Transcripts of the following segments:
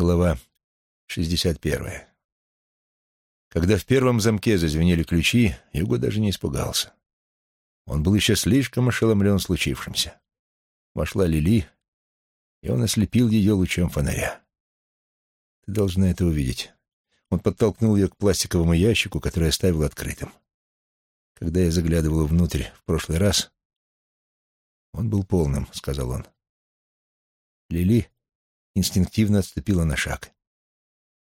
Глава 61. Когда в первом замке зазвенели ключи, Юго даже не испугался. Он был еще слишком ошеломлен случившимся. Вошла Лили, и он ослепил ее лучом фонаря. «Ты должна это увидеть». Он подтолкнул ее к пластиковому ящику, который оставил открытым. Когда я заглядывал внутрь в прошлый раз, он был полным, — сказал он. Лили инстинктивно отступила на шаг.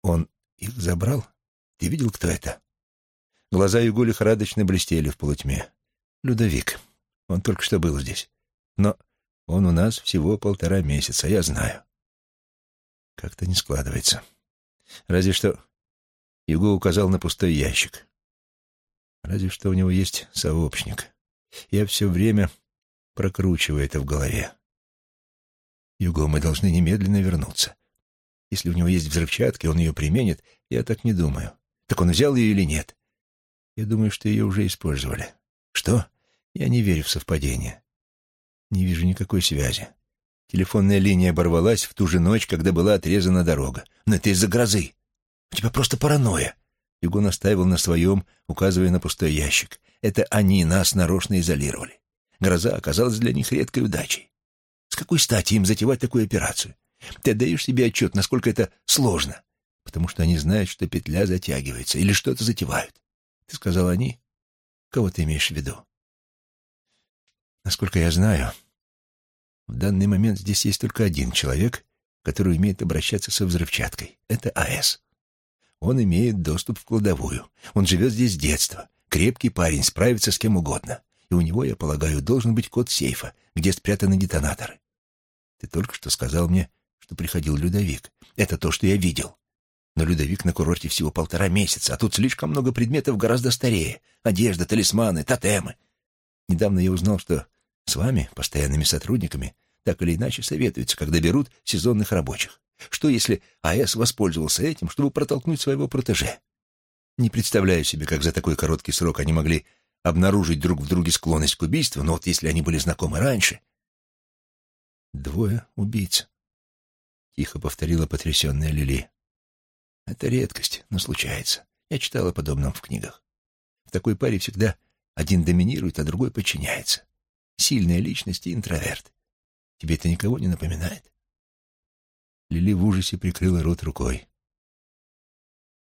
«Он их забрал? Ты видел, кто это?» Глаза Юго лихорадочно блестели в полутьме. «Людовик. Он только что был здесь. Но он у нас всего полтора месяца, я знаю». Как-то не складывается. Разве что... Юго указал на пустой ящик. Разве что у него есть сообщник. Я все время прокручиваю это в голове. Юго, мы должны немедленно вернуться. Если у него есть взрывчатка, он ее применит, я так не думаю. Так он взял ее или нет? Я думаю, что ее уже использовали. Что? Я не верю в совпадение. Не вижу никакой связи. Телефонная линия оборвалась в ту же ночь, когда была отрезана дорога. Но это из-за грозы. У тебя просто паранойя. Юго настаивал на своем, указывая на пустой ящик. Это они нас нарочно изолировали. Гроза оказалась для них редкой удачей. С какой стати им затевать такую операцию? Ты отдаешь себе отчет, насколько это сложно, потому что они знают, что петля затягивается или что-то затевают. Ты сказал «они»? Кого ты имеешь в виду? Насколько я знаю, в данный момент здесь есть только один человек, который умеет обращаться со взрывчаткой. Это АЭС. Он имеет доступ в кладовую. Он живет здесь с детства. Крепкий парень, справится с кем угодно. И у него, я полагаю, должен быть код сейфа, где спрятаны детонаторы. Ты только что сказал мне, что приходил Людовик. Это то, что я видел. Но Людовик на курорте всего полтора месяца, а тут слишком много предметов гораздо старее. Одежда, талисманы, тотемы. Недавно я узнал, что с вами, постоянными сотрудниками, так или иначе советуются, когда берут сезонных рабочих. Что, если АЭС воспользовался этим, чтобы протолкнуть своего протеже? Не представляю себе, как за такой короткий срок они могли обнаружить друг в друге склонность к убийству, но вот если они были знакомы раньше, Двое убийц. Тихо повторила потрясенная Лили. Это редкость, но случается. Я читала о подобном в книгах. В такой паре всегда один доминирует, а другой подчиняется. Сильная личность и интроверт. Тебе это никого не напоминает? Лили в ужасе прикрыла рот рукой.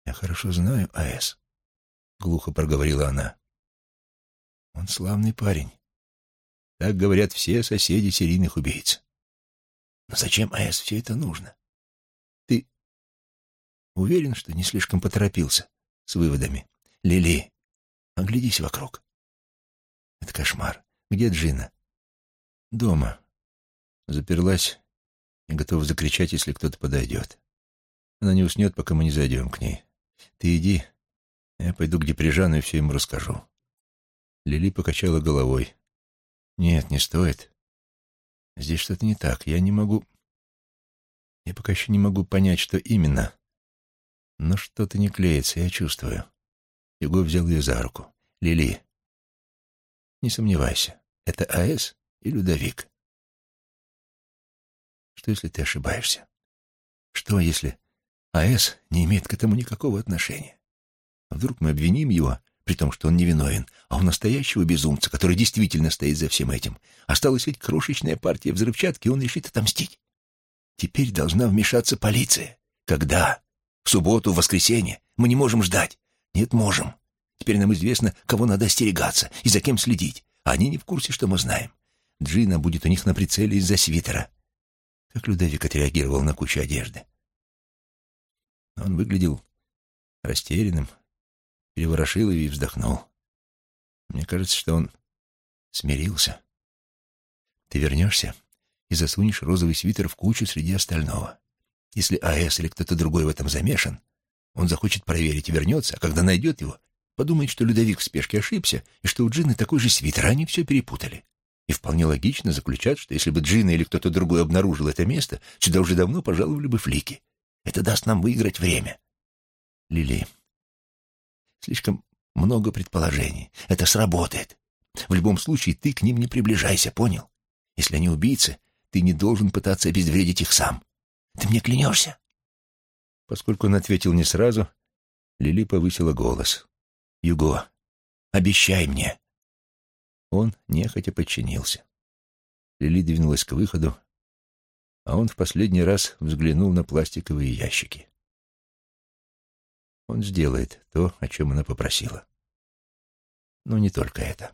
«Я хорошо знаю А.С., — глухо проговорила она. «Он славный парень. Так говорят все соседи серийных убийц. Но зачем АЭС все это нужно? Ты уверен, что не слишком поторопился с выводами? Лили, оглядись вокруг. Это кошмар. Где Джина? Дома. Заперлась и готова закричать, если кто-то подойдет. Она не уснет, пока мы не зайдем к ней. Ты иди, я пойду к Деприжану и все ему расскажу. Лили покачала головой. Нет, не стоит. Здесь что-то не так. Я не могу... Я пока еще не могу понять, что именно. Но что-то не клеится, я чувствую. Его взял ее за руку. Лили, не сомневайся, это АЭС и Людовик. Что, если ты ошибаешься? Что, если АЭС не имеет к этому никакого отношения? Вдруг мы обвиним его при том, что он невиновен, а у настоящего безумца, который действительно стоит за всем этим, осталась ведь крошечная партия взрывчатки, и он решит отомстить. Теперь должна вмешаться полиция. Когда? В субботу, в воскресенье? Мы не можем ждать. Нет, можем. Теперь нам известно, кого надо остерегаться и за кем следить. Они не в курсе, что мы знаем. Джина будет у них на прицеле из-за свитера. Как Людовик отреагировал на кучу одежды. Он выглядел растерянным, и вздохнул. Мне кажется, что он смирился. Ты вернешься и засунешь розовый свитер в кучу среди остального. Если АЭС или кто-то другой в этом замешан, он захочет проверить и вернется, а когда найдет его, подумает, что Людовик в спешке ошибся и что у Джины такой же свитер, а они все перепутали. И вполне логично заключат, что если бы Джина или кто-то другой обнаружил это место, сюда уже давно пожаловали бы флики. Это даст нам выиграть время. Лили, Слишком много предположений. Это сработает. В любом случае, ты к ним не приближайся, понял? Если они убийцы, ты не должен пытаться обезвредить их сам. Ты мне клянешься? Поскольку он ответил не сразу, Лили повысила голос. «Юго, обещай мне!» Он нехотя подчинился. Лили двинулась к выходу, а он в последний раз взглянул на пластиковые ящики. Он сделает то, о чем она попросила. Но не только это.